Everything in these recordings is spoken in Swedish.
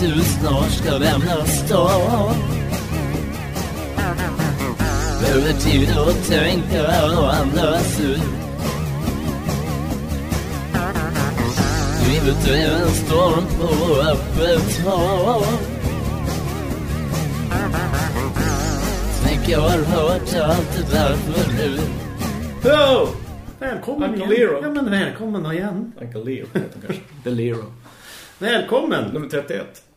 du snart ska lämna stan Behöver tid att tänka och andas ut Livet är en storm på öppet hav Tänk jag har hört allt det där förut Oh! Välkommen Uncle igen. Lero. Ja, men välkommen igen. Uncle Leo heter kanske. The Lero. Välkommen! Nummer 31.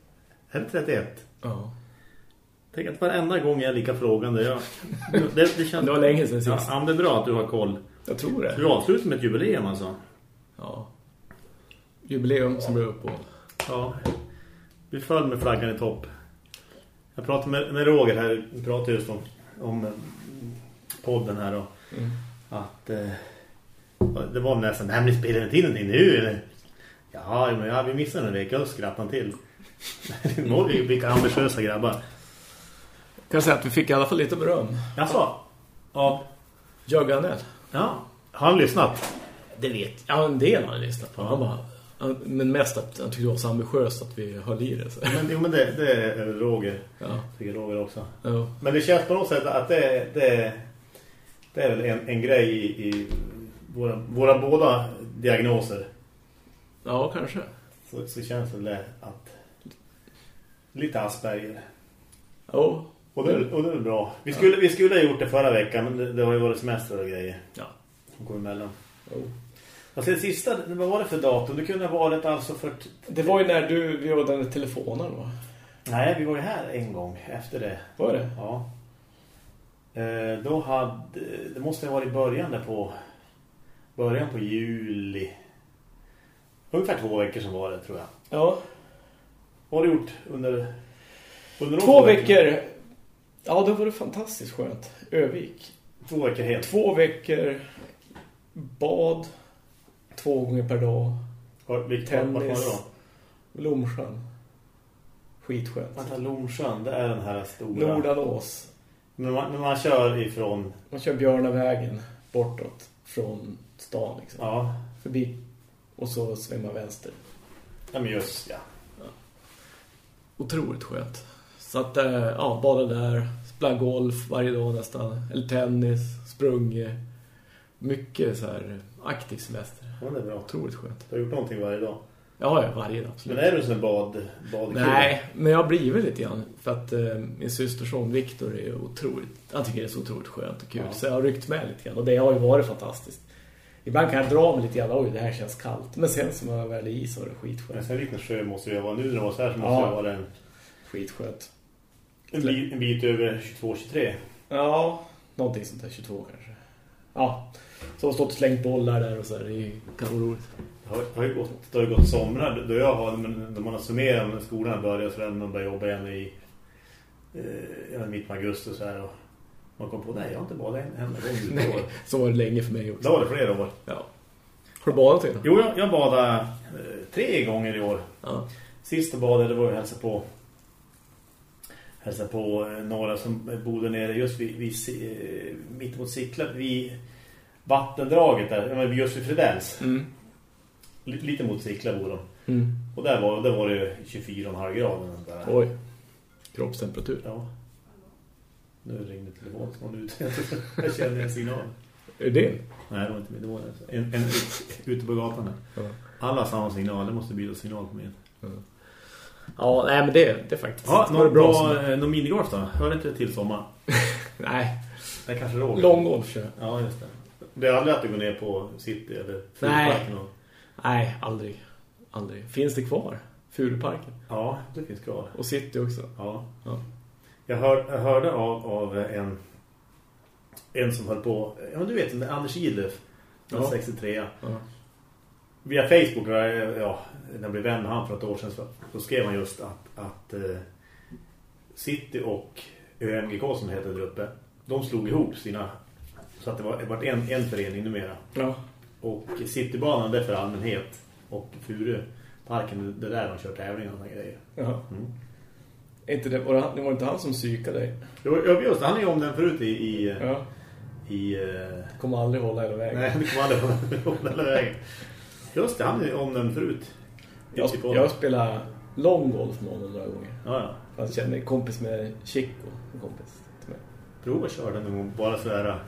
Är det 31? Ja. Tänk att varenda gång jag är lika frågande. Jag, det, det, känns, Det var länge sedan sist. ja, det är bra att du har koll. Jag tror det. Du avslutar med ett jubileum alltså. Ja. Jubileum som blev uppehåll. Ja. Vi föll med flaggan i topp. Jag pratade med, med Roger här. Vi pratade just om, om eh, podden här. Och, Mm. Att eh, det var nästan, nej men ni spelar inte in någonting nu eller? Ja, men ja, vi missade en vecka och skrattade till. Norge, vilka ambitiösa grabbar. Kan jag säga att vi fick i alla fall lite beröm. Jaså? Ja. Jörg Arnell. Ja. Har han lyssnat? Det vet jag. Ja, en del har jag lyssnat på. Han bara, han- men mest att han tyckte det var så ambitiöst att vi höll i det. Så. Men, jo, men det, det är Roger. Ja. Tycker Roger också. Ja. Men det känns på något sätt att det, det, det är väl en, en grej i, i våra, våra båda diagnoser. ja, kanske. Så, så känns det att lite Asperger. Ja. Och det, och det är bra. Vi skulle, vi skulle ha gjort det förra veckan men det, det har ju varit semester och grejer Ja. som kom emellan. Jo. Alltså det sista, vad var det för datum? Det kunde ha varit alltså för... Det var ju när du, vi var den telefonen va? Nej, vi var ju här en gång efter det. Var det? Ja. Eh, då hade... Det måste ha varit i början där på... Början på juli. Ungefär två veckor som var det, tror jag. Ja. Vad har du gjort under... under de Två veckorna? veckor. Ja, det var det fantastiskt skönt. Övik. Två veckor helt. Två veckor. Bad. Två gånger per dag. Var, vilket, vart var det Tennis. då? Lomsjön. Skitskönt. Vänta, Lomsjön, det är den här stora... Nordanås. Men man, men man kör ifrån... Man kör Björnavägen bortåt från stan liksom. Ja, Förbi. Och så svänger man vänster. ja men just, ja. Otroligt skönt. Så att, eh, ja, bara där. Spela golf varje dag nästan. Eller tennis, sprung. Mycket så här aktiv semester. ja det är bra. Otroligt skönt. Du har gjort någonting varje dag. Ja, ja, varje dag absolut. Men är du en bad, badkille? Nej, men jag har blivit lite grann. För att eh, min systerson Viktor är otroligt... Han tycker det är så otroligt skönt och kul. Ja. Så jag har ryckt med lite grann. Och det har ju varit fantastiskt. Ibland kan jag dra mig lite grann. Oj, det här känns kallt. Men sen som jag väl är i så är det Men skitskönt. sen en liten sjö måste det vara. Nu när det var så här så måste Ja. det vara en, Skitskönt. en, bit, en bit över 22-23. Ja, någonting sånt där. 22 kanske. Ja, så har stått och slängt bollar där och så här. Det är ju kanonroligt. Det har, har ju gått, det har ju gått somrar då jag har, men när man har summerat när skolan börjar så man börjar jobba igen i eh, mitt augusti och så här och man kom på, nej jag har inte badat en enda gång. Nej, så var det länge för mig också. Då var det flera år. Ja. Har du badat innan? Jo, jag, jag badade eh, tre gånger i år. Ja. Sista badet det var ju hälsa på hälsa på eh, några som bodde nere just vid, vid eh, mitt mot Sickla vid vattendraget där, just vid Fredells. Mm. Lite mot Sickla bor de. Mm. Och där var, där var det 24,5 grader. Oj. Kroppstemperatur. Ja. Nu ringde telefonen som ut. jag kände en signal. Är det? Nej, det var inte min. Det var en, en, en ute på gatan. Ja. Alla samma signal. Det måste byta signal på min. Ja, nej men det, det är faktiskt. Ja, det var det någon, bra eh, någon minigolf då? Hör inte till sommar? Nej, Det kanske Roger. långgolf kör. Ja, just det. Det är aldrig att du går ner på City eller Nej. Furuparken och... Nej, aldrig. Aldrig. Finns det kvar? Furuparken. Ja, det finns kvar. Och City också. Ja. Ja. Jag, hör, jag hörde av, av en en som höll på, ja du vet, Anders Idlef, Ja. 63 Ja. Via Facebook, ja, när jag blev vän med han för ett år sedan så, så skrev han just att, att eh, City och ÖMGK som det heter där uppe, de slog ihop sina, så att det var, det var en, en förening numera. ja. Och Citybanan det är för allmänhet och Furuparken, det är där de kör tävlingar och såna grejer. Jaha. Mm. Inte det, var, det, det var inte han som psykade dig? Jo, just det, han är ju om den förut i... i, Ja. i eh, Kommer aldrig hålla hela vägen. nej, det kommer aldrig den hela vägen. Just det, han är om den förut. Jag, podden. jag spelar lång golf med honom några gånger. Ja, ja. Han känner kompis med Chico, en kompis till mig. Prova att köra den någon gång. Bara sådär.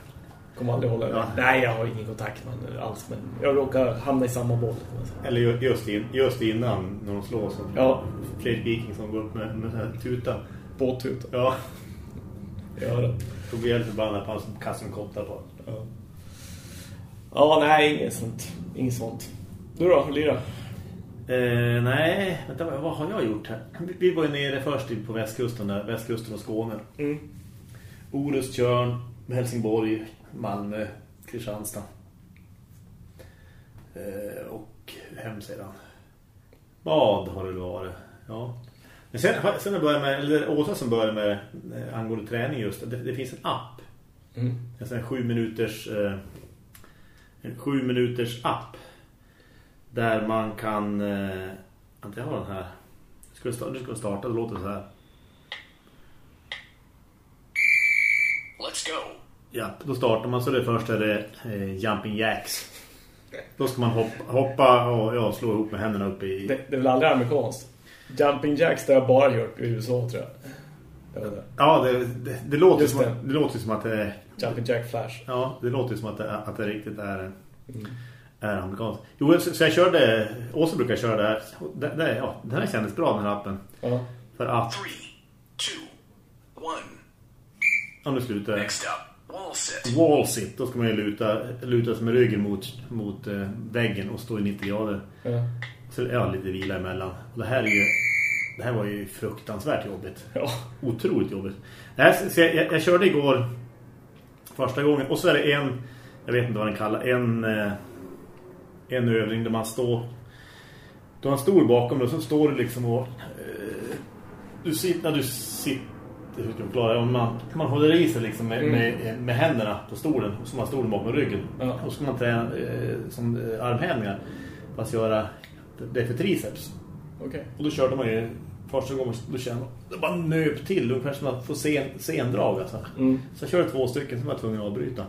Kommer aldrig hålla Ja. Nej, jag har ingen kontakt med honom alls, men jag råkar hamna i samma boll. Eller ju- just, in, just innan när de slår så. Ja. Fredrik Viking som går upp med, med sån här tuta. Båttuta. Ja. Hör det. Då blir jag lite förbannad på han som kastar en kopplar på. Ja. ja, nej, inget sånt. Inget sånt. Du då, Lira? Eh, nej, vänta, vad, har jag gjort här? Vi, vi var ju nere först på västkusten, där, västkusten och Skåne. Mm. Orust, Tjörn, Helsingborg, Malmö, Kristianstad. Eh, och hem sedan. Vad har det varit? Ja. Men sen, sen jag börjat med, eller Åsa som började med eh, angående träning just, det, det finns en app. Mm. En sån här sju minuters eh, en sju minuters app där man kan eh, jag har den här. Ska vi starta, nu ska vi starta, det låter så här. Let's go. Ja, då startar man så det första är det eh, jumping jacks. Då ska man hoppa, hoppa och ja, slå ihop med händerna upp i... Det, det är väl aldrig amerikanskt? Jumping Jacks, det har jag bara gjort i USA, tror jag. inte. Ja, det, det, det, låter som det. att, det låter som att det, Jumping Jack Flash. ja, det låter som att det, att det riktigt är, Mm. är amerikanskt. Jo, så, så jag körde, Åsa brukar köra det här. Det, det, ja, den här kändes bra, den här appen. Ja. För att, Three, two, one. om du slutar... Next up, wall sit. Wall sit, då ska man ju luta, luta sig med ryggen mot, mot eh, väggen och stå i 90 grader. Ja. Så ja, lite vila emellan. Och det här är ju det här var ju fruktansvärt jobbigt. Ja. Otroligt jobbigt. Det här, så jag, jag, jag körde igår första gången och så är det en jag vet inte vad den kallar en eh, en övning där man står du har en stol bakom dig och så står du liksom och eh, du sitter när du sitter hur ska jag förklara det? om man, man håller i sig liksom med, Mm. med, med händerna på stolen och så har man stolen bakom ryggen Ja. och så ska man träna eh, som eh, armhävningar fast göra det för triceps Okej. och då körde man ju första gången då kände man det bara nöp till ungefär som att få sen, sendrag alltså. Mm. Så jag körde två stycken som var jag tvungen att avbryta.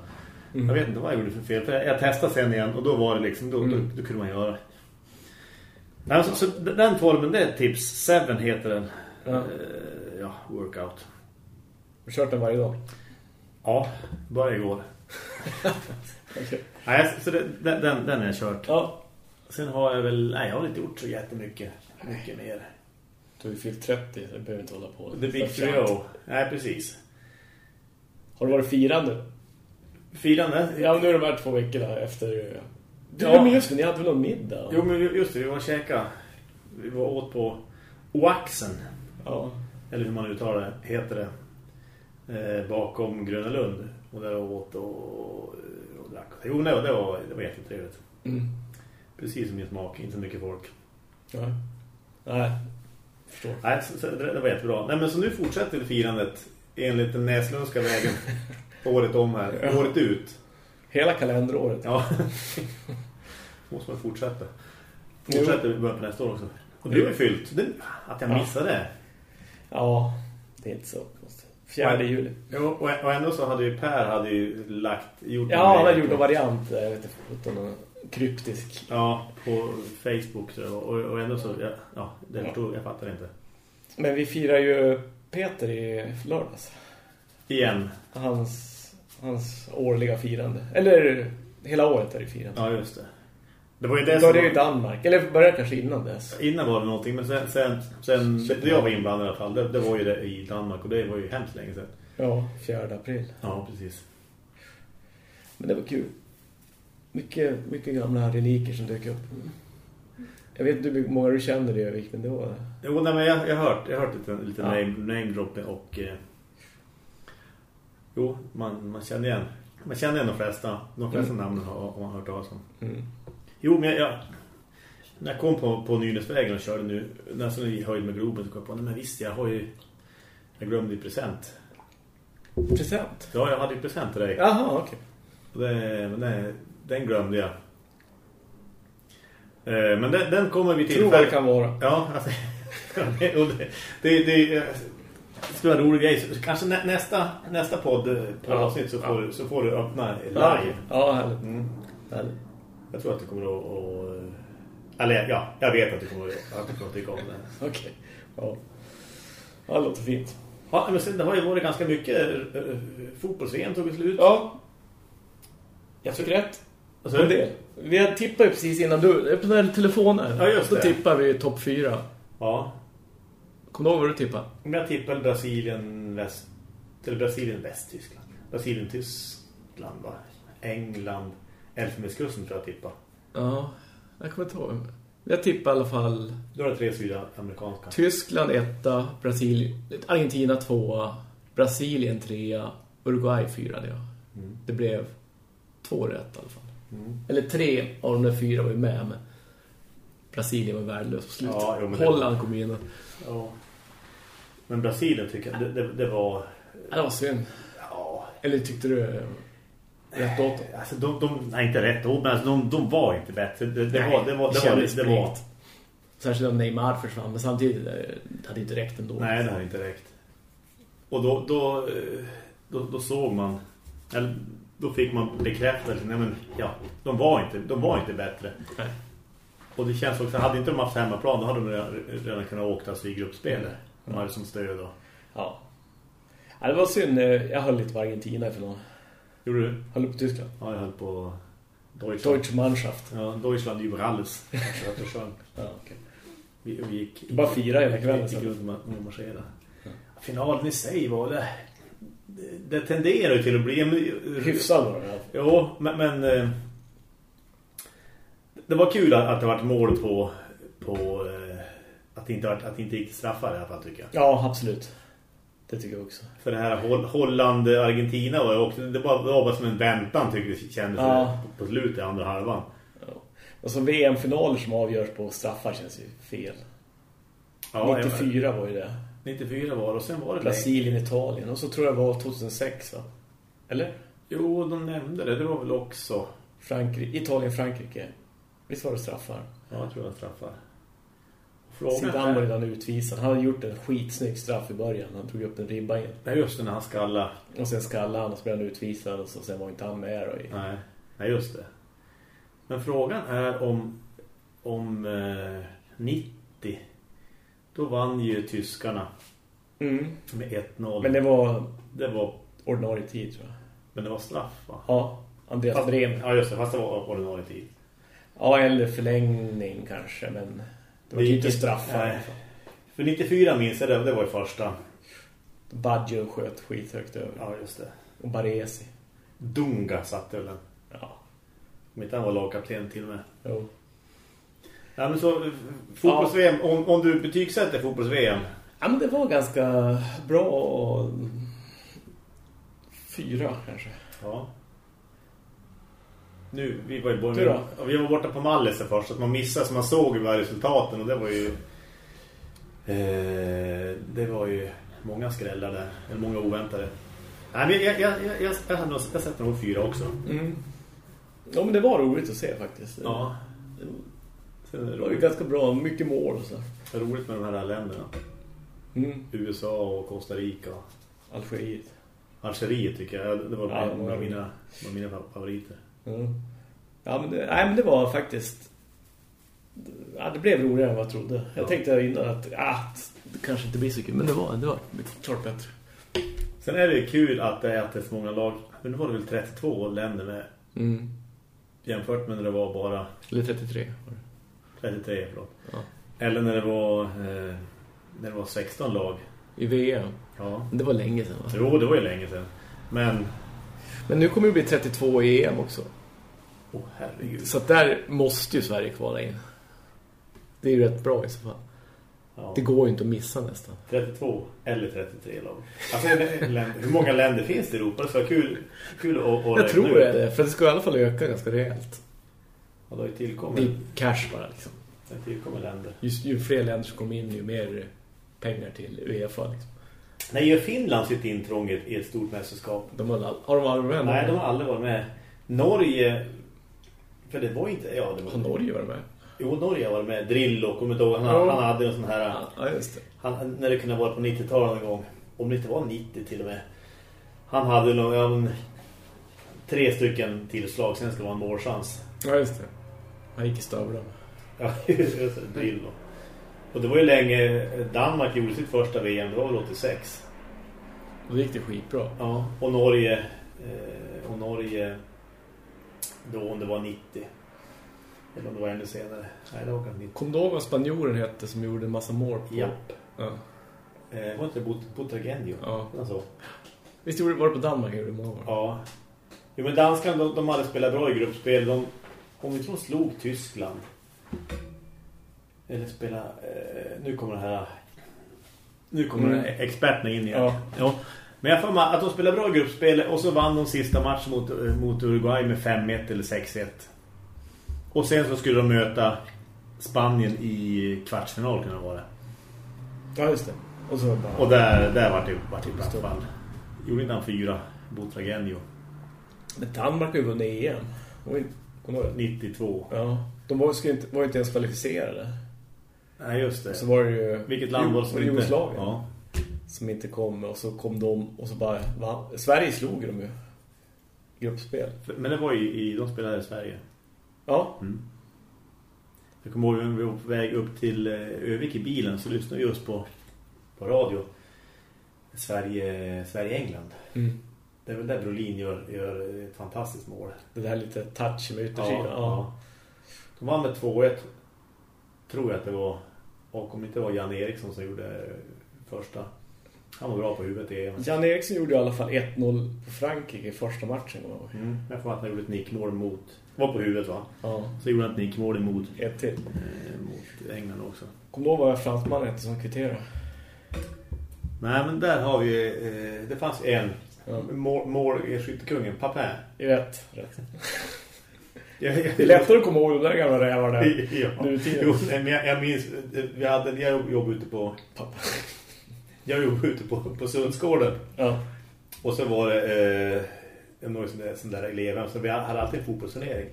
Mm. Jag vet inte vad jag gjorde för fel. För jag, jag testade sen igen och då var det liksom, då, Mm. då, då kunde man göra. Nej, så, så den formen, det är tips. Seven heter den. Ja. Eh, ja, workout. Har du kört den varje dag? Ja, bara igår. Okej. Nej, så det, den, den, den har jag kört. Ja. Sen har jag väl, nej jag har inte gjort så jättemycket. Mycket mer. Du har ju fyllt 30, så du behöver inte hålla på. The Big. Trio. Nej, precis. Har du varit firande? Firande? Ja, nu är de här två veckorna efter... Du, Ja. men just det, ni hade väl någon middag? Jo, men just det, vi var och käka. Vi var åt på Oaxen. Ja. Eller hur man uttalar det, heter det. Eh, bakom Gröna Lund. Och där åt och, och drack. Jo, nej, det var, det var jättetrevligt. Mm. Precis som min smak, inte så mycket folk. Ja. Nej, förstår. Nej, så, så, det, det var jättebra. Nej, men så nu fortsätter firandet enligt den näslundska vägen. året om här. Ja. Året ut. Hela kalenderåret. Ja. Måste man fortsätta. Fortsätter vi början på nästa år också. Och det är ju fyllt. Det, att jag Ja. missade det. Ja, det är inte så konstigt. Fjärde juli. Jo, och, och ändå så hade ju Per hade ju lagt... Gjort Ja, han har en gjort en variant. Jag vet inte, någon kryptisk. Ja, på Facebook jag. Och, och ändå så... Ja, ja det Ja. förstod jag fattar inte. Men vi firar ju Peter i lördags. Igen. Hans, hans årliga firande. Eller hela året är det firande. Ja, just det. Det var ju Det det som... började ju i Danmark. Eller började kanske innan dess. Innan var det någonting, men sen... sen, sen det jag var inblandad i alla fall, det, det var ju det i Danmark. Och det var ju hemskt länge sedan. Ja, 4 april. Ja, precis. Men det var kul. Mycket, mycket gamla reliker som dök upp. Jag vet inte hur många du känner i Övik, men det var... Jo, nej, men jag, jag har hört, jag hört lite, lite Ja. name, name dropping och... Eh, jo, man, man känner igen. Man känner igen de flesta. De flesta Mm. namnen har, har man hört talas om. Mm. Jo, men jag, jag, när jag kom på, på Nynäsvägen och körde nu, nästan i höjd med Globen, så kom jag på, nej men visst, jag har ju, jag glömde ju present. Present? Ja, jag hade ju present till dig. Jaha, okej. Och det, det, den glömde jag. Eh, Men den, den kommer vi till. Tror det kan vara. Ja, alltså, det, det, det, det, skulle vara en rolig grej. Så kanske nä, nästa, nästa podd, eh, på Ja. avsnitt så får, Ja. du- så får du öppna Ja, live. ja härligt. Mm. härligt. Jag tror att det kommer att, att, Eller ja, jag vet att du kommer att, du kommer att tycka om den. Okej. Ja. ja, det låter fint. Ja, men sen, det har ju varit ganska mycket äh, fotbolls-VM tog slut. Ja. Jag fick rätt. Alltså, del. Vi ju precis innan du öppnade telefonen. Ja, just Då det. tippar vi topp fyra. Ja, Kommer du ihåg vad du tippade? jag tippar Brasilien, Väst... Eller Brasilien, Västtyskland. Brasilien, Tyskland, va? England, Elfenbenskusten tror jag tippa. Ja, jag kommer inte ihåg. Jag tippar i alla fall är det tre sydamerikanska. Tyskland etta, Brasilien, Argentina tvåa, Brasilien trea, Uruguay fyra. Det, Mm. det blev två rätt i alla fall. Mm. Eller tre av de där fyra var ju med, men Brasilien var värdelös på slutet. Ja, jo, men det- Holland kom in. och- Ja. Men Brasilien tycker jag, det, det, det var... Ja, det var synd. Ja, Eller tyckte du rätt åt dem? alltså de, de, nej inte rätt ord, men alltså de, de var inte bättre. Det, det, Nej, var, det, var, det, var, kändes det, var. Särskilt om Neymar försvann, men samtidigt eh, det hade inte räckt ändå. Nej, det hade inte räckt. Och då, då, eh, då, då såg man, eller då fick man bekräftelse. Nej, men, ja, de var inte, de var inte bättre. Nej. Och det känns också, hade inte de haft hemmaplan, då hade de redan, redan kunnat åka sig i gruppspelet. De hade som stöd då. Ja. ja. Det var synd. eh, Jag höll lite på Argentina för någon. Gjorde du? Höll på Tyskland. Ja, jag höll på Deutschland. Deutsche Mannschaft. Ja, Deutschland über alles. Ja, okay. Vi, vi gick Bara fyra hela kvällen, Vi gick runt och marscherade. Finalen i sig var det... Det, tenderar ju till att bli... En, Hyfsad var det. Jo, men... men eh, det var kul att, att det var ett mål på... på eh, att, det inte, att det inte gick straffar i alla fall, tycker jag. Ja, absolut. Det tycker jag också. För det här Holl- Holland-Argentina var också... Det var, det var bara som en väntan, tycker jag, kändes Ja. på, på slutet andra halvan. Ja. Och så VM-finaler som avgörs på straffar känns ju fel. Ja, 94 var ju det. 94 var det, och sen var det... Brasilien, Italien. Och så tror jag det var 2006 va? Eller? Jo, de nämnde det. Det var väl också... Frankrike, Italien, Frankrike. Visst var det straffar? Ja, jag tror jag straffar. Frågan Zidane var redan utvisad. Han hade gjort en skitsnygg straff i början. Han tog upp en ribba in. Nej, just det, när han skallade. Och sen skallade han och så blev han utvisad. Och så, sen var inte han med i- Nej, nej just det. Men frågan är om, om eh, 90. Då vann ju tyskarna Mm. med 1-0. Men det var det var, ordinarie tid tror jag. men det var straff va? Ja, Andreas Fast, ja just det, fast det var ordinarie tid. Ja, eller förlängning kanske. Men det var gick inte straffar. nej. För 94 minns jag det, det var ju första. Baggio sköt skithögt över. Ja just det. Och Baresi. Dunga satte väl den. Ja, Om inte han var lagkapten till och med. jo. Ja men så, fotbolls-VM, om, om du betygsätter fotbolls-VM. Ja, men det var ganska bra. Fyra kanske. Ja. Nu, vi var ju borta, vi var borta på Mallis först, så att man missade så man såg ju resultaten och det var ju eh, det var ju många skrällar där, eller många oväntade. Nej, men jag, jag, jag, jag, jag, nog- jag sätter nog fyra också. Mm. Ja, men det var roligt att se faktiskt. Ja. Det var ju ganska bra. Mycket mål och så. det är roligt med de här länderna. Mm. USA och Costa Rica. Algeriet. Algeriet tycker jag, det var Ja, några av mina, mina favoriter. Mm. Ja, men det, nej, men det var faktiskt... Ja, det blev roligare än vad jag trodde. Jag Ja. tänkte innan att ah, det kanske inte blir så kul. Men det var, det var klart bättre. Sen är det kul att det är att det är så många lag. Men nu var det väl 32 länder med Mm. jämfört med när det var bara Eller 33 var det. 33, förlåt. Ja. Eller när det var eh, när det var 16 lag. I VM. Ja. Det var länge sedan va? Jo, det var ju länge sedan. Men Men nu kommer det bli 32 i EM också. Åh herregud. Så där måste ju Sverige kvala in. Det är ju rätt bra i så fall. Ja. Det går ju inte att missa nästan. 32 eller 33 lag. Alltså, hur många länder finns det i Europa? Det vara kul, kul att, att Jag tror det, för det ska i alla fall öka ganska rejält. Ja, det har ju Det är cash bara liksom. det har tillkommit länder. Just, ju fler länder som kommer in, ju mer pengar till UEFA liksom. Nej, gör Finland sitt intrång i ett, stort mästerskap? De har, har de aldrig varit med? Nej, de har aldrig varit med. Norge... För det var inte... Ja, det var Har Norge varit med? Jo, Norge var med. Drillo, kommer du ihåg? Han, Ja. han hade en sån här... Ja, just det. Han, när det kunde vara på 90-talet en gång. Om det inte var 90 till och med. Han hade nog ja, tre stycken tillslag. Sen skulle det vara en målchans. Ja, just det. Han gick i stövlarna. Ja, just det, drill då. Och det var ju länge Danmark gjorde sitt första VM, det var väl 86. Då gick det skitbra. Ja, och Norge eh, och Norge då om det var 90. Eller om det var ännu senare. Nej, det var kanske 90. Kom du ihåg vad spanjoren hette som gjorde en massa mål på? Japp. Ja. Eh, var inte det Bot- Botragenio? Ja. Alltså. Visst var det på Danmark gjorde år? Ja. Jo, men danskarna, de, de hade spelat bra i gruppspel. De, om vi tror slog Tyskland. Eller spela... Eh, nu kommer det här... Nu kommer Mm. mm. experterna in igen. Ja. Ja. Men jag får med att de spelade bra gruppspel och så vann de sista matchen mot, mot Uruguay med 5-1 eller 6-1. Och sen så skulle de möta Spanien i kvartsfinal kunde det vara. Ja, just det. Och så bara... Och där, där var det, var det platt fall. Gjorde inte han fyra, Botragenio. Men Danmark har ju vunnit EM. De var ju- kommer du ihåg det? 92. Ja. De var, skulle inte, var ju inte ens kvalificerade. Nej, just det. Så var det ju... Vilket land var det som inte... Jugoslavien. Ja. Som inte kom. Och så kom de och så bara... Va? Sverige slog de ju. Gruppspel. Men det var ju i... De spelade i Sverige. Ja. Mm. Jag kommer ihåg när vi var på väg upp till eh, Övik i bilen så lyssnade vi just på, på radio. Sverige, Sverige-England. Mm. Det är väl där Brolin gör, gör ett fantastiskt mål. Det där lite touch med yttersidan. Ja. ja. De vann med 2-1. Tror jag att det var. Och om inte det var Jan Eriksson som gjorde första. Han var bra på huvudet i EM. Jan Eriksson gjorde i alla fall 1-0 på Frankrike i första matchen. Mm. Jag får att han gjorde ett nickmål mot... Var på huvudet va? Ja. Så gjorde han ett nickmål emot, Ett till. eh, mot England också. Kom då vad fransmannen hette som kvitterade. Nej men där har vi... Eh, det fanns en. Ja. Mål, mål skyttekungen, Papin. Rätt. Rätt. Jag, jag, Det är lättare att komma ihåg de där gamla rävarna. ja. Nu tiden. Jo, men jag, jag minns... eh, Vi hade, jag jobbade ute på... Jag jobbade ute på, på Sundsgården. Ja. Och så var det eh, någon sån där, sån där elever. Så vi hade alltid en fotbollsturnering.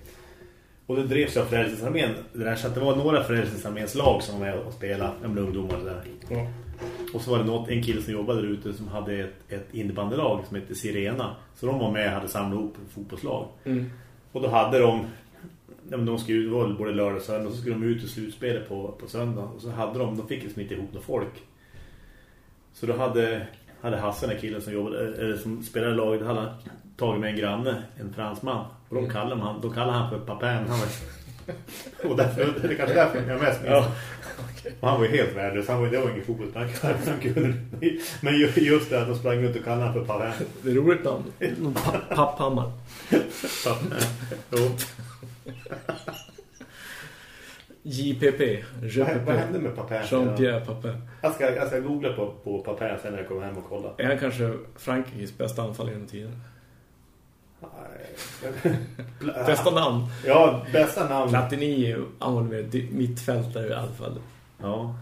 Och det drevs av Frälsningsarmén. Det där, så att det var några Frälsningsarméns lag som var med och spelade. De ungdomar där. ja. Och så var det något, en kille som jobbade där ute som hade ett, ett innebandylag som hette Sirena. Så de var med och hade samlat ihop fotbollslag. Mm. Och då hade de... De skulle ut, både lördag och söndag. Och så skulle de ut i slutspelet på, på söndag. Och så hade de, de fick liksom inte ihop några folk. Så då hade, hade Hassan, den killen som jobbade, eller som spelade i laget, hade tagit med en granne, en fransman. Och de kallade han, de kallade han för Papin. Han var, och därför, det är kanske därför jag mest minns. Ja. Och han var ju helt värdelös. Han var, det var ingen fotbollsspelare. Han kunde- Men ju- just det att de sprang ut och kallade han för Papin. Det är roligt namn. Papphammar. Jo. JPP. Vad, vad hände med Papin? Jean-Pierre Papin. Jag ska, jag ska googla på, på Papin sen när jag kommer hem och kollar. Är han kanske Frankrikes bästa anfall genom tiden? Bästa namn. Ja, bästa namn. Platini är ju mittfältare i alla fall. Ja.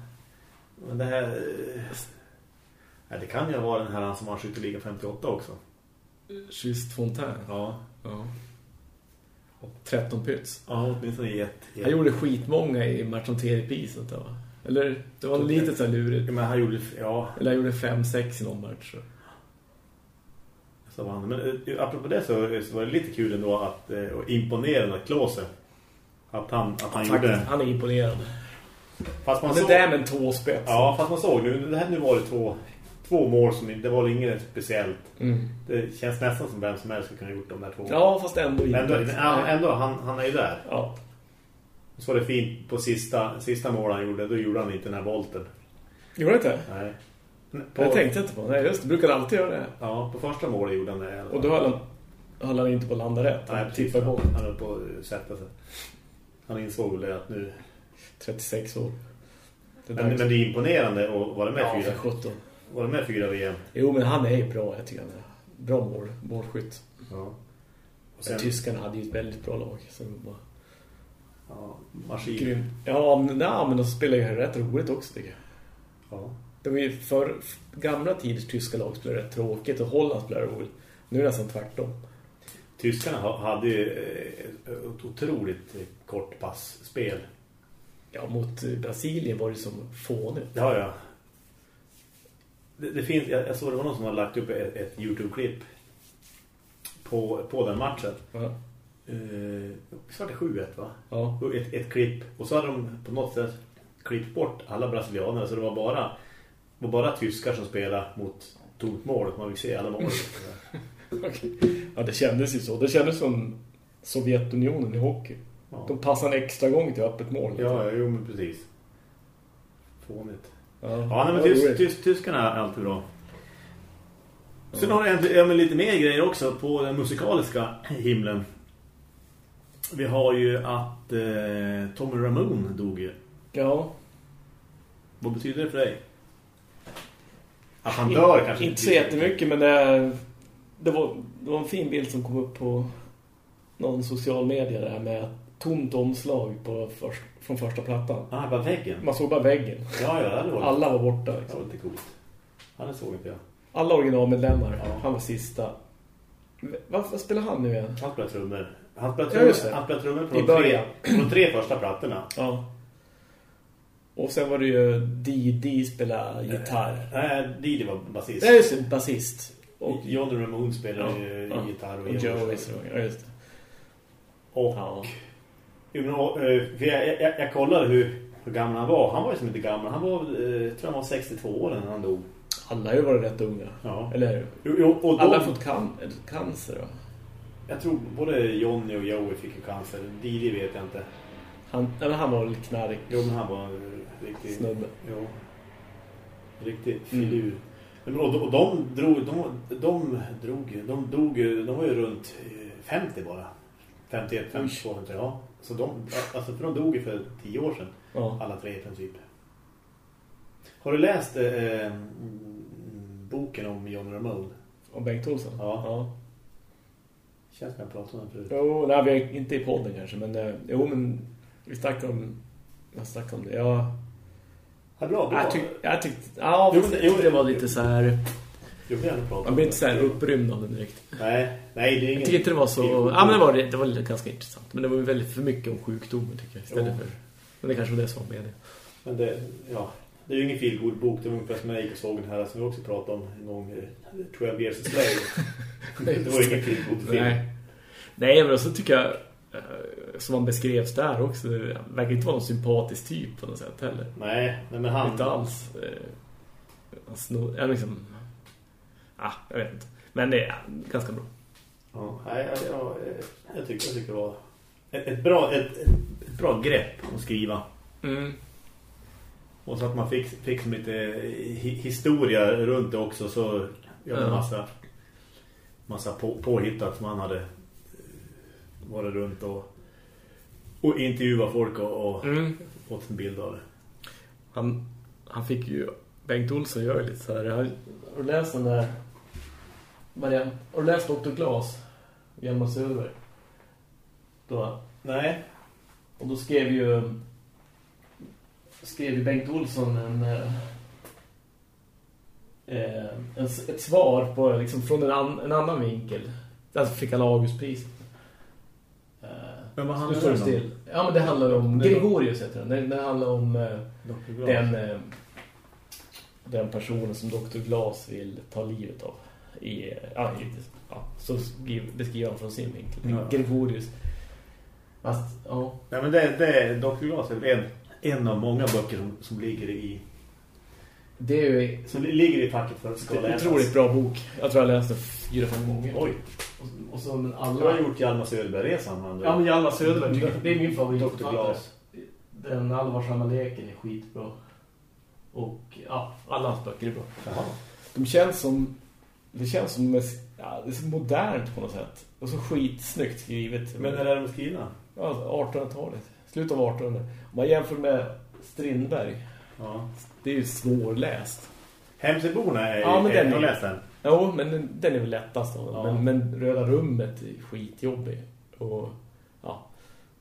Men det här... Ja, det kan ju vara den här som har skytteliga 58 också. Just Fontaine. Ja. Ja. Och 13 pyts. Ja, åtminstone ett... ett- Han gjorde skitmånga i matchen Terepisen. Va? Eller det var lite så här lurigt. Ja, men han gjorde... Ja, Eller han gjorde 5-6 i någon match. Så. så han. Men eh, apropå det så, så var det lite kul ändå att... eh, Och imponerande att Klose. Att han, att han Faktiskt, gjorde... han är imponerande. Fast man såg... där med en tåspets. Ja, fast man såg nu, det här nu var det två, två mål som det var inget speciellt. Mm. Det känns nästan som vem som helst skulle kunna gjort de där två. Ja, fast ändå inte. Ändå, ja, ändå han, han är ju där. Ja. Så var det fint på sista, sista mål han gjorde, då gjorde han inte den här volten. Gjorde det inte? Nej. Tänkte jag inte på. Nej, just det. Brukar alltid göra det. Ja, på första målet gjorde han det. Och då höll han, höll han inte på att landa rätt. Han Nej, precis. bollen. Han höll på att sätta sig. Han insåg väl det att nu... 36 år. Det Men, men det är imponerande att vara med ja, fyra. för 17. Var med fyra VM. Jo, men han är ju bra. Jag tycker han är bra mål, målskytt. Ja. Och Sen, Tyskarna hade ju ett väldigt bra lag. Som var ja, maskin. grym. Ja, men, nej, men de spelar ju rätt roligt också tycker jag. Ja. De är ju för gamla tiders tyska lag spelar rätt tråkigt och Holland spelar roligt. Nu är det nästan tvärtom. Tyskarna ha- hade ju eh, ett otroligt eh, kort passspel. Ja, mot eh, Brasilien var det som fånigt. Ja, ja. Det, det finns, jag, jag såg det var någon som har lagt upp ett, ett Youtube-klipp på, på den matchen. Ja. Eh, så var det 7-1 va? Ja. Ett, ett klipp. Och så hade de på något sätt klippt bort alla brasilianer. Så det var bara, var bara tyskar som spelade mot tomt mål. Man fick se alla mål. Ja, det kändes ju så. Det kändes som Sovjetunionen i hockey. Ja, De passar en extra gång till öppet mål. ja jo men precis. Fånigt. Ja. Ja, nej, men det var tys, roligt. tys, tyskarna är alltid bra. Sen har jag lite mer grejer också på den musikaliska himlen. Vi har ju att eh, Tommy Ramone dog ju. Ja, Vad betyder det för dig? Att han dör kanske inte så jättemycket, men det, det, var, det var en fin bild som kom upp på någon social media där med tomt omslag på först, från första plattan. Ah, bara väggen. Man såg bara väggen. Ja, ja, det var, Alla var borta. det Liksom. var lite coolt. Ja, det såg inte jag. Alla originalmedlemmar. Ja. Han var sista. Vad, vad spelar han nu igen? Han spelar trummor. Han spelar Ja, trummor, det. han spelar trummor på de tre, på de tre första plattorna. Ja. Och sen var det ju Didi spela gitarr. Nej, Didi var basist. Det är just det, basist. Och Johnny Ramone spelar Ja, ja. gitarr och, och Joey. Ja, just det. Och, Ja. Jag, jag, jag kollade hur, hur gammal han var. Han var ju som inte gammal. Han var, eh, tror han var 62 år när han dog. Alla har ju varit rätt unga. Ja. Eller Jo, alla har fått can eller cancer då. Jag tror både Johnny och Joey fick ju cancer. Didi vet jag inte. Han, men han var väl knark Jo, men han var en riktig... snubbe. Jo. Riktig Mm. filur. Men, och, och de drog... De, de drog... De dog. De var ju runt eh, 50 bara. 51, 52, 53, ja. Så de... Alltså, för de dog ju för 10 år sedan. Ja. Alla tre i princip. Har du läst eh, mm, boken om John Ramone? Och Bengt Olsson. Ja. ja. Känns som jag pratade om den förut. Jo, nej, vi är inte i podden kanske, men eh, jo, men vi snackade om jag snackade om det. Ja, Ja, bra, bra. jag tyckte jag tyckte ja, Jo, men- jo, det var lite så här Jo, vi har nog pratat man blir inte så här upprymd av den direkt. Nej, nej, det är ingen... Jag tycker inte det var så ja, men det var det var ganska intressant, men det var väldigt för mycket om sjukdomen tycker jag istället Jo. för men det kanske var det som var meningen. Men det, ja, det är ju ingen feelgood bok. Det var ungefär som jag gick och såg den här som vi också pratade om en gång. eh, 12 years a slave. det var ingen feelgood film. Nej. Nej, men så tycker jag eh, som han beskrevs där också det verkar inte vara någon sympatisk typ på något sätt heller. Nej, nej, men han... Inte alls. Eh, han snor, ja, liksom, ah, jag vet inte. Men det är ganska bra. Ja, nej, jag, jag, jag, tycker, jag tycker det var ett, ett, bra, ett, ett bra grepp att skriva. Mm. Och så att man fick, fick som lite hi- historia runt det också så ja, Ja. massa massa på, påhittat som han hade eh, varit runt och och intervjua folk och, och Mm. fått en bild av det. Han, han fick ju Bengt Olsson gör lite så här. Har du läst den där Marianne, har du läst Dr. Glas? Hjalmar Söderberg? Då, Nej. och då skrev ju skrev ju Bengt Olsson en, eh, eh, en ett svar på liksom från en, an, en annan vinkel. Där fick han Augustpriset. Eh, Men vad handlar står det om? Ja, men det handlar om Det- Gregorius heter den. Den, den handlar om eh, den, eh, den personen som Dr. Glas vill ta livet av. I, eh, ja, i, ja, så skriv- beskriver han från sin vinkel. Ja. Gregorius. Fast, ja. Nej, men det, det Dr. Glas är en, en av många böcker som, som ligger i Det är ju som ligger i facket för att ska en läsas. otroligt bra bok. Jag tror jag läste fyra, fem gånger. Oj. Och, och så men Du har alla... gjort Hjalmar Söderberg-resan Ja, men. Hjalmar Söderberg, tycker det är min favorit. Dr. Glas. Den allvarsamma leken är skitbra. Och ja, alla hans böcker är bra. Jaha. De känns som det känns som ja, det är så modernt på något sätt. Och så skitsnyggt skrivet. Men när är de skrivna? ja, 1800-talet. Slutet av 1800. Om man jämför med Strindberg. Ja. Det är ju svårläst. Hemsöborna är Ja, men är, den är- läst den. Jo, men den, den är väl lättast då. Ja. Men, men Röda rummet är skitjobbig. Och ja.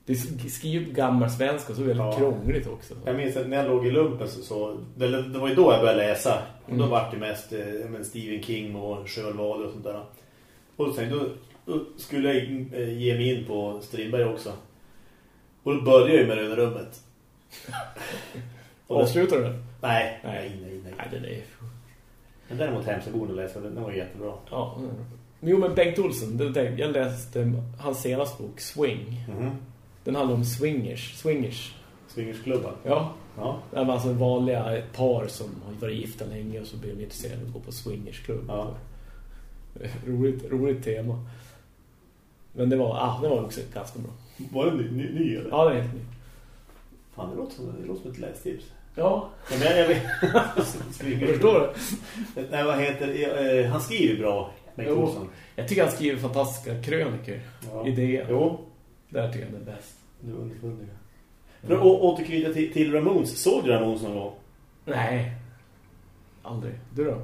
Det är skrivet på gammalsvenska så är det väldigt Ja. krångligt också. Jag minns att när jag låg i lumpen så, så det, det var ju då jag började läsa. Och då Mm. var det mest eh, Stephen King och Sjölval och sånt där. Och sen då, då skulle jag eh, ge mig in på Strindberg också. Och då började jag ju med Röda rummet. Och det, Avslutar du den? nej, Nej. nej, nej, nej. Den är... Men däremot Hemsöborna läste jag, den var jättebra. Ja. Jo, men Bengt Olsson, det, det, jag läste hans senaste bok, Swing. Mhm. Den handlar om swingers. Swingers. Swingersklubbar. Ja. Ja. Det är alltså vanliga par som har varit gifta länge och så blir de intresserade av att gå på swingersklubb. Ja. Roligt, roligt tema. Men det var, ah, det var också ganska bra. Var den ny, ny, ny eller? Ja, det är helt ny. Fan, det låter som, det låter som ett lästips. Ja, Ja, men jag, vet. förstår det. Nej, vad heter eh, Han skriver bra, Bengt. Olsson. Jag tycker han skriver fantastiska kröniker. Ja. Idéer. Jo, Där tycker jag den är bäst. du är att å- återknyta till, till Ramones. Såg du Ramones någon gång? Nej. Aldrig. Du då?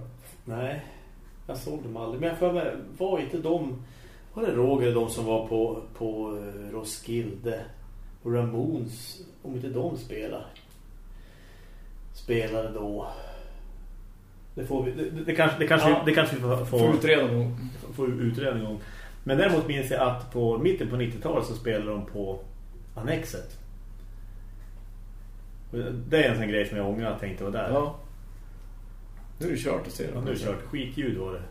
Nej, jag såg dem aldrig. Men jag för mig, var inte de... Var det Roger de som var på, på eh, Roskilde? Och Ramones, om inte de spelar. Spelade då. Det får vi... Det, det, kanske, det kanske, Ja. det kanske vi får, Får utreda någon. får utreda en gång. Men däremot minns jag att på mitten på 90-talet så spelade de på Annexet. Det är en sån grej som jag ångrar att jag var där. Ja. Nu är det kört att se Ja, dem. nu har kört skitljud var det.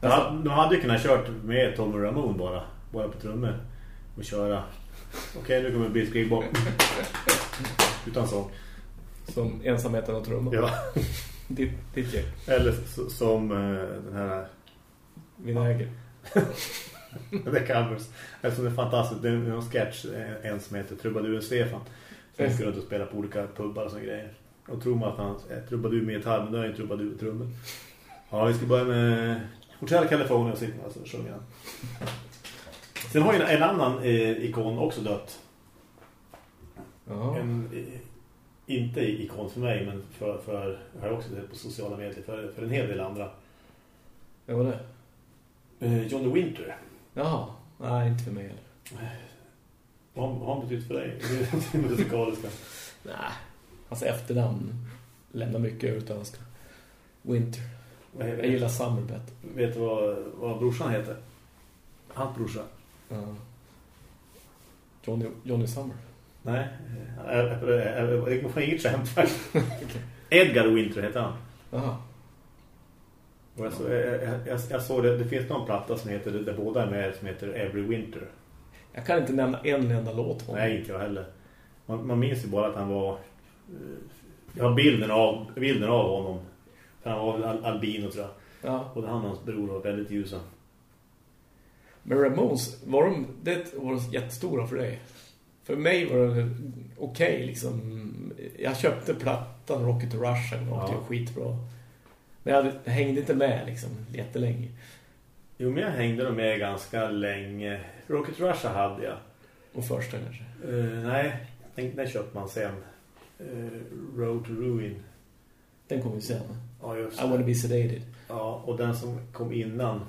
De Alltså- hade, de hade kunnat kört med Tom och Ramon bara. Bara på trummor. Och köra. Okej, nu kommer Bill Skrivbock. Utan sång. Som ensamheten och trumman. Ja. Ditt, ditt gäng. Eller så, som eh, den här... Vinäger. The Covers. Eller som det är fantastiskt. Det är någon sketch. eh, En som heter Trubaduren Stefan. Som åker runt och spelar på olika pubbar och såna grejer. Och tror man att han är trubadur med gitarr. Men då är han ju trubadur med trummor. Ja, vi ska börja med Hotel California och sitta alltså, och sjunga. Sen har ju en, en annan eh, ikon också dött. Ja. En, eh, inte ikon för mig, men för, för jag har också det på sociala medier för, för en hel del andra. Vad var det? Eh, Johnny Winter. Jaha. Nej, inte för mig heller. Vad har- han betytt för dig? Det är musikaliska. Nej. Hans efternamn lämnar mycket ut av önska. Winter. Jag gillar Summer bättre. Vet du vad, vad brorsan heter? Hans brorsa. Ja. Johnny, Johnny Summer. Nej, det var inget skämt faktiskt. Edgar Winter heter han. Jaha. Jag, jag, jag, jag såg det, det finns någon platta som heter, där båda är med, som heter Every Winter. Jag kan inte nämna en enda låt honom. Nej, inte jag heller. Man, man minns ju bara att han var... eh, Jag har bilden av, bilden av honom. För han var al albino tror jag. Ja. Och han och hans bror var väldigt ljusa. Men Ramones, var de, det var de jättestora för dig? För mig var det okej liksom. Jag köpte plattan Rocket to Russia och Ja. det var skitbra. Men jag hängde inte med liksom jättelänge. Jo, men jag hängde nog med ganska länge. Rocket Russia hade jag. Och första kanske. Eh, nej, den, den köpte man sen. Eh, Road to Ruin. Den kom ju sen. Ja, just I wanna be sedated. Ja, och den som kom innan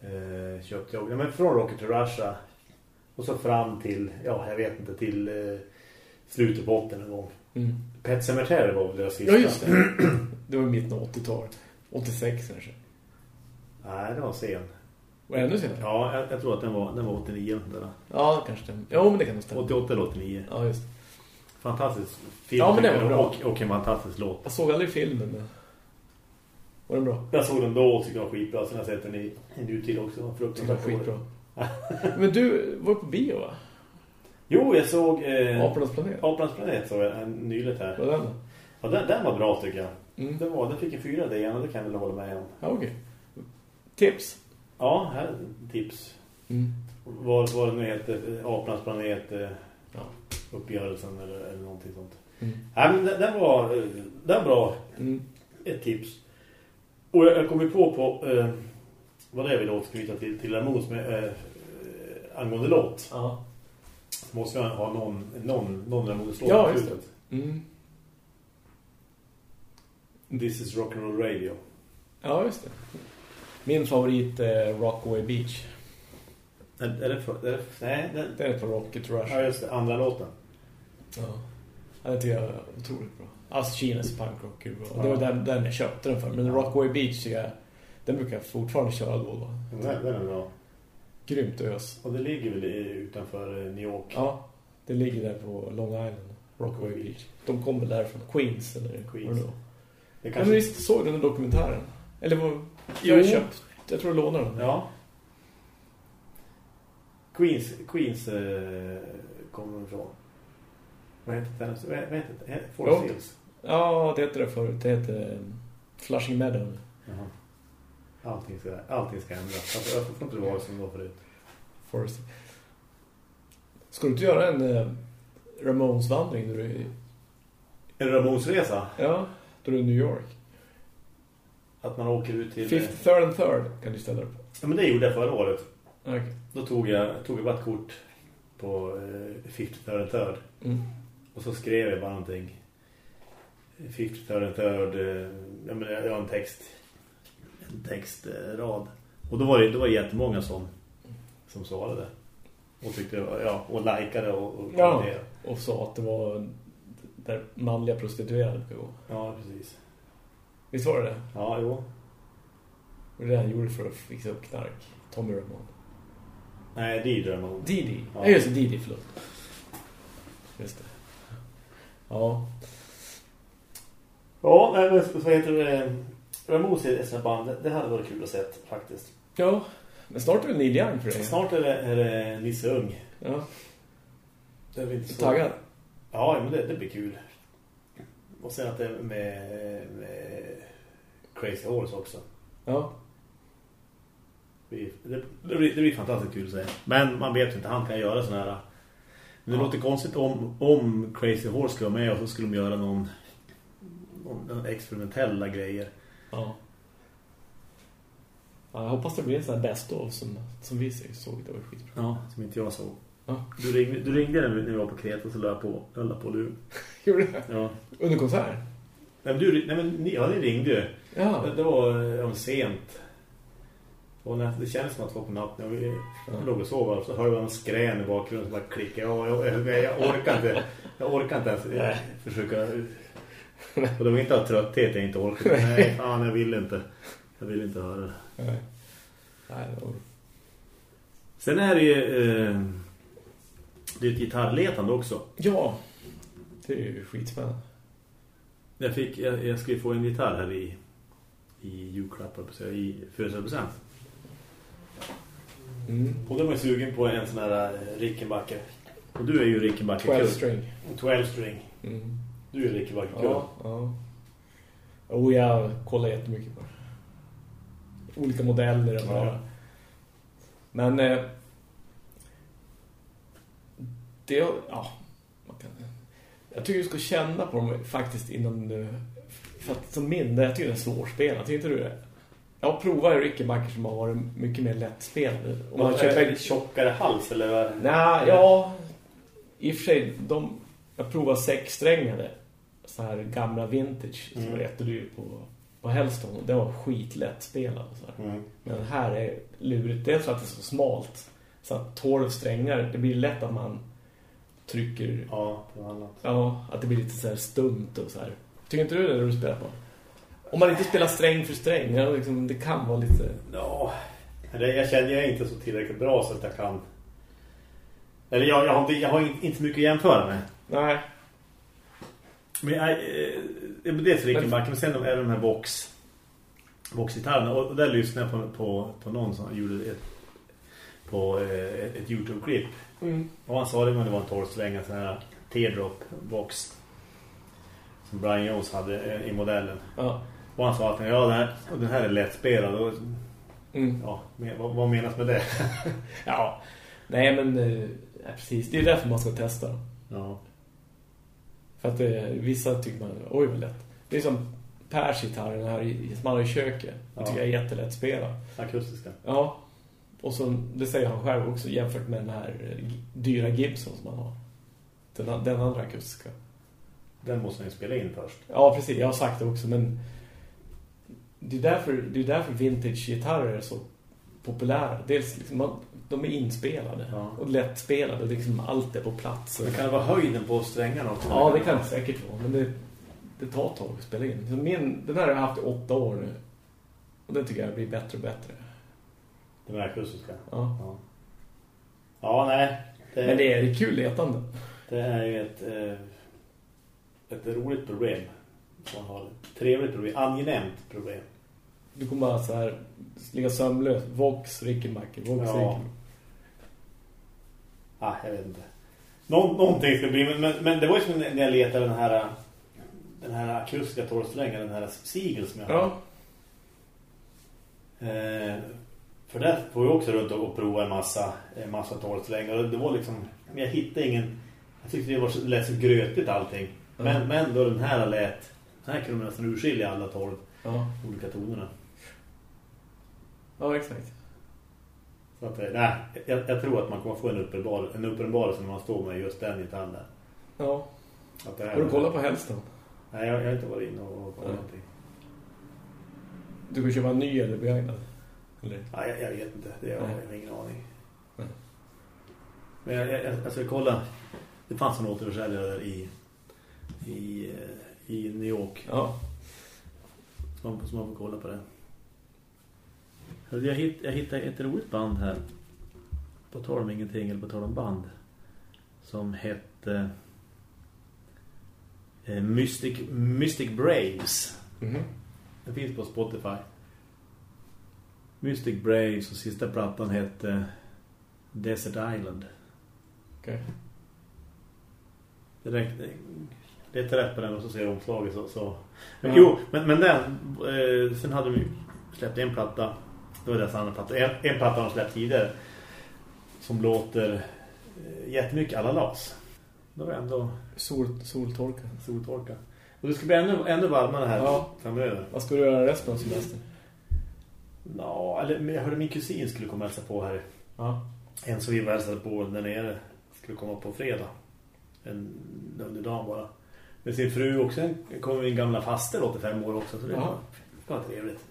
eh, köpte jag. Ja, men från Rocket to Russia och så fram till, ja, jag vet inte, till eh, slutet på 80 någon gång. Mm. Pet Sematary var väl deras sista. Ja, just det. Det var mitten av 80-talet. 86 kanske. Nej, det var sen. Det ännu senare? Ja, jag, jag tror att den var, den var 89. Där. Ja, kanske det. Jo, men det kan nog stämma. 88 eller 89. Ja, just det. Fantastisk film. Ja, men tycker var bra. Och, och en fantastisk låt. Jag såg aldrig filmen, men... Var den bra? Jag såg den då och tyckte den var skitbra. Sen har jag sett den i, i nutid också. Den Tyckte den var fruktansvärt skitbra. Men du var på bio, va? Jo, jag såg... Eh, Apornas planet. Apornas planet såg jag en nyligt här. Vad den? Ja, den, den var bra tycker jag. Mm. Den, var, den fick en fyra det igen och det kan jag väl hålla med om. Ja, okej. Tips? Ja, här tips. Mm. Vad, vad det nu heter, Apornas planet, eh, Ja. uppgörelsen eller, eller någonting sånt. Mm. Nej, men den, den var, eh, den var bra. Mm. Ett tips. Och jag, jag kom ju på på eh, vad det är jag vill återknyta till, till Ramones med eh, eh, angående låt. Ja. Så måste jag ha någon, någon, någon Ramones låt Ja, just slutet. Mm. This is rock'n'roll radio. Ja, just det. Min favorit är Rockaway Beach. Är, är det för, är det, nej, den, Den är på Rocket Rush. ja just det, andra låten. Ja. Ja, Den tycker jag är otroligt bra. Alltså Kinas punkrock är bra. Och Det Ja. var den, den jag köpte den för. Men Rockaway Beach tycker jag, den brukar jag fortfarande köra då. Va? Den, den är bra. Grymt ös. Och det ligger väl i- utanför eh, New York. Ja, det ligger där på Long Island. Rockaway Beach. De kommer därifrån. Queens eller Queens. vad det. Det Ja, kanske, men visst såg du den dokumentären? Eller vad? Jag har köpt. Jag tror jag lånade den. ja. Queens, Queens eh, kommer de ifrån. Vad heter det? Vad heter det? Forest Jo. Hills. Ja, det heter det förut. Det heter eh, Flushing Meadow. Jaha. Allting ska, allting ska ändras. Alltså, jag får inte vara som det var förut. Forest. Ska du inte göra en eh, Ramones-vandring du En Ramones-resa. Ja, då du är i New York. Att man åker ut till... Fifth, third and third kan du ställa upp. Ja, men det gjorde jag förra året. Okej. Då tog jag, tog jag bara ett kort på eh, 50 third and third. Mm. Och så skrev jag bara någonting. 50 third and third. Eh, ja, men jag har en text. En textrad. Och då var det, då var det jättemånga som, som svarade det. Och tyckte, ja, och likade och, och Ja. kommenterade. Och sa att det var där manliga prostituerade ska gå. Ja, precis. Visst var det det? Ja, jo. Och det han gjorde för att fixa upp knark. Tommy Ramone. Nej, är Ramone. Didi. Ja. Just det. Didi, förlåt. Just det. Ja. Ja, men så heter det... Är ett sånt band. Det- hade varit kul att se faktiskt. Ja. Men snart är det Neil Young för dig. Snart är det, är det Nisse Ung. Ja. Det är inte så... Taggad. Ja, men det, det blir kul. Och sen att det är med, med Crazy Horse också. Ja. Det, blir- det, blir, det blir fantastiskt kul att säga. Men man vet ju inte, han kan göra såna här... Men det Ja. låter konstigt om, om Crazy Horse skulle vara med och så skulle de göra någon, någon, någon experimentella grejer. Ja. Ja, jag hoppas det blir en sån här best of som, som vi såg. Det var skitbra. Ja, som inte jag såg. Ja. Du ringde, du ringde när vi var på Kreta så lade jag på, jag på du. Gjorde? Ja. Under konsert? Nej, men du, nej, men ni, ja, ni ringde ju. Ja. Det, det var ja, sent. Och när, det kändes som att det var på natten. Jag, jag, jag låg och sov och så hörde jag en skrän i bakgrunden som bara klickade. Ja, jag, jag, jag orkar inte. Jag orkar inte ens Nej. försöka. Och det var inte av trötthet jag inte orkade. Nej, fan, jag vill inte. Jag vill inte höra det. Nej. Nej. Sen är det ju eh, det är ett gitarrletande också. Ja. Det är ju skitspännande. Jag, fick, jag, jag skulle få en gitarr här i, i julklapp, i födelsedagspresent. Mm. Och då var jag sugen på en sån här eh, Rickenbacker. Och du är ju Rickenbacker 12 kul. string. 12 string. Mm. Du är Rickenbacker. Ja, ja. Och jag kollar jättemycket på. Olika modeller. Och ja. Men eh, det ja, man kan, jag tycker du ska känna på dem faktiskt innan du för att som min, jag tycker det är svårspelat. Tycker inte du det? Jag har provat Rickenbacker som har varit mycket mer lättspelade. Om man köper tjockare hals eller vad? Nej, ja. I och för sig, de, jag provade sexsträngade. Så här gamla vintage. Som Mm. var jättedyr på, på Hellstone. Det var skitlätt spelat. Så här. Mm. Men här är lurigt. Dels för att det är så smalt. Så att 12 strängar, det blir lätt att man trycker... Ja, på annat. Ja, att det blir lite så här stumt och så här. Tycker inte du det när du spelar på? Om man inte spelar sträng för sträng, ja, liksom, det kan vara lite... Ja, jag känner jag är inte så tillräckligt bra så att jag kan... Eller jag, jag, har, inte, jag har inte- så mycket att jämföra med. Nej. Men jag, eh, dels Rickenbacker, men sen är de här Vox Vox-gitarrerna. Och där lyssnade jag på, på, på någon som gjorde ett, på eh, ett, ett Youtube-klipp. Mm. Och han sa det, men det var en tolvstränga sån här Teardrop Vox. Som Brian Jones hade eh, i modellen. Ja. Och han sa att ja, den här, den här är lättspelad. Och, Mm. ja, men, vad, vad menas med det? Ja, nej men eh, ja, precis. Det är därför man ska testa ja. För att vissa tycker man, oj vad lätt. Det är som Pers gitarren här i, som han har i köket. Det Ja. tycker jag är jättelätt att spela. Akustiska. Ja. Och så, det säger han själv också jämfört med den här eh, dyra Gibson som han har. Den, den andra akustiska. Den måste ju spela in först. Ja, precis. Jag har sagt det också, men det är därför, det är därför vintage-gitarrer är så populära. Dels liksom, man, de är inspelade Ja. och lättspelade och liksom allt är på plats. Det kan vara höjden på strängarna också. Ja, det kan det säkert vara, men det, det tar tag att spela in. Min, den här har jag haft i åtta år nu. Och den tycker jag blir bättre och bättre. Den är akustiska. Ja. Ja, ja nej. Det, Men det är kul letande. det är ju ett, eh, ett roligt problem. Man har ett trevligt problem. Angenämt problem. Du kommer bara så här ligga sömnlös. Vox, Rickenbacker, Vox, Ja. Rickenbacker. Ah, jag vet inte. Nå någonting ska bli, men, men, men det var ju som när jag letade den här den här akustiska torrsträngen, den här Siegel som jag har. Ja. Eh, för där får jag också runt och prova en massa, en massa torrsträngar. Och det var liksom, jag hittade ingen, jag tyckte det var så, lät så grötigt allting. Men, men då den här lät, den här kunde man nästan urskilja alla tolv Ja. olika tonerna. Ja, exakt. Så att, eh, nej, jag, jag tror att man kommer få en, uppenbar, en uppenbarelse när man står med just den gitarren där. Ja. Att det här, Har du kollat på hälften? Nej, jag, jag har inte varit inne och kollat någonting. Du kan köpa en ny eller begagnad? Eller? Nej, jag, jag vet inte. Det Nej. jag har ingen aning. Nej. Men jag, jag, jag ska kolla. Det fanns en återförsäljare i, i, i New York. Ja. Så man, så man får kolla på det. Hörde, Jag, hitt, jag hittade ett roligt band här. På tal om ingenting, eller på tal om band. Som hette eh, Mystic, Mystic Braves. Mhm. Det finns på Spotify. Mystic Braves och sista plattan hette Desert Island. Okej. Det räckte, det är rätt på den och så ser omslaget så. så. Ja. Jo, men, men den eh, sen hade vi släppt en platta. Det var deras andra platta. En, en platta de släppt tidigare. Som låter eh, jättemycket alla las. Det var ändå Sol, soltorka. soltorka. Och det ska bli ännu, ännu varmare här Ja. framöver. Vad ska du göra resten av semestern? Ja, eller jag hörde min kusin skulle komma och hälsa på här. Ja. En som vi var hälsade på där nere skulle komma på fredag. En under dagen bara. Med sin fru också. Sen kommer min gamla faster 85 år också. Så det Jaha. var, det var trevligt.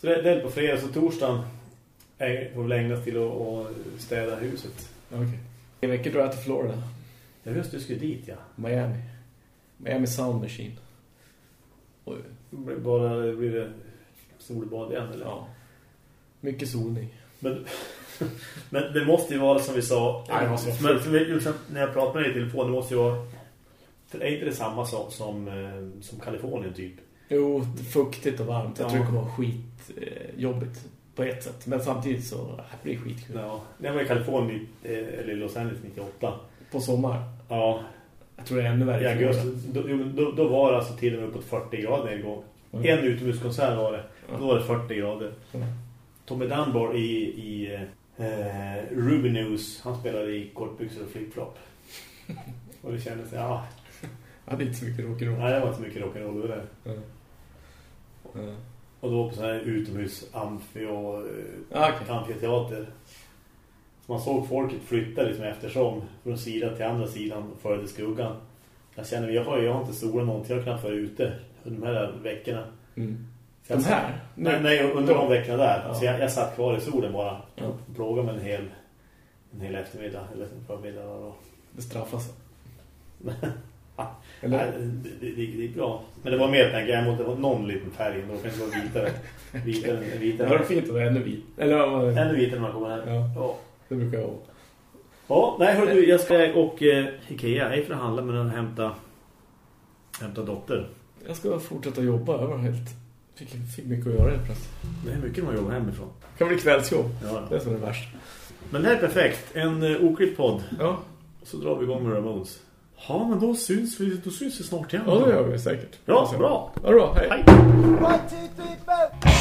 Så det, det är på fredag. Så torsdagen får väl ägnas till att, att städa huset. Okej. I veckan tror jag till Florida. Jag just du skulle dit, ja. Miami. Miami Sound Machine. Oj. Bara blir det solbad igen, eller? Ja. Mycket solning. Men, men det måste ju vara som vi sa. Det måste men för mig, när jag pratar med dig i telefon, det måste ju vara... För är inte det samma sak som, eh, som Kalifornien typ? Jo, fuktigt och varmt. Jag Ja. tror det kommer vara skitjobbigt på ett sätt. Men samtidigt så det blir det skitkul. Ja, när jag var i Kalifornien, eh, eller Los Angeles 98. På sommar. Ja, Jag tror det är ännu värre. i augusti. Då, då, då var det alltså till och med uppåt 40 grader en gång. Mm. En utomhuskonsert var det. Då var det 40 grader. Mm. Tommy Dunbar i, i eh, Ruby News, han spelade i kortbyxor och flipflop. och det kändes, ja, Ja, det är inte så mycket rock'n'roll. nej, det var inte mycket rock'n'roll det där. Mm. Mm. Och då på sån här utomhus amfi och eh, Ah, okej. amfiteater. Så man såg folket flytta liksom eftersom från sidan till andra sidan följde skuggan. Jag känner, jag har, jag har inte solat någonting, jag har knappt varit ute under de här veckorna. Mm. De här? Nej, nej under de veckorna där. Ja. Så jag, jag satt kvar i solen bara. Ja. Plågade mig en hel, en hel eftermiddag eller förmiddag. Då. Det straffar sig. Nej, Eller? det, det, det, det är bra. Men det var mer tänker jag, jag måste ha någon liten färg. Då kan det vara vitare. Vitare, Det vitare. var fint att vara ännu vit. Eller var det? Ännu vitare när man kommer här. Ja. Ja. Det brukar jag vara. Ja, nej hör du, jag ska och eh, Ikea, är för att handla men att hämta hämta dotter. Jag ska fortsätta jobba. Var helt... Fick, fick mycket att göra helt plötsligt. Det är mycket man jobbar hemifrån. Det kan bli kvällsjobb. Ja. Det är som är det värsta. Men det här är perfekt. En uh, oklippt podd. Ja. Så drar vi igång med Ramones. Ja, men då syns vi, då syns vi snart igen. Ja, det gör vi säkert. Ja, bra. Ja, bra. Hej. Hej. One, two, three, four.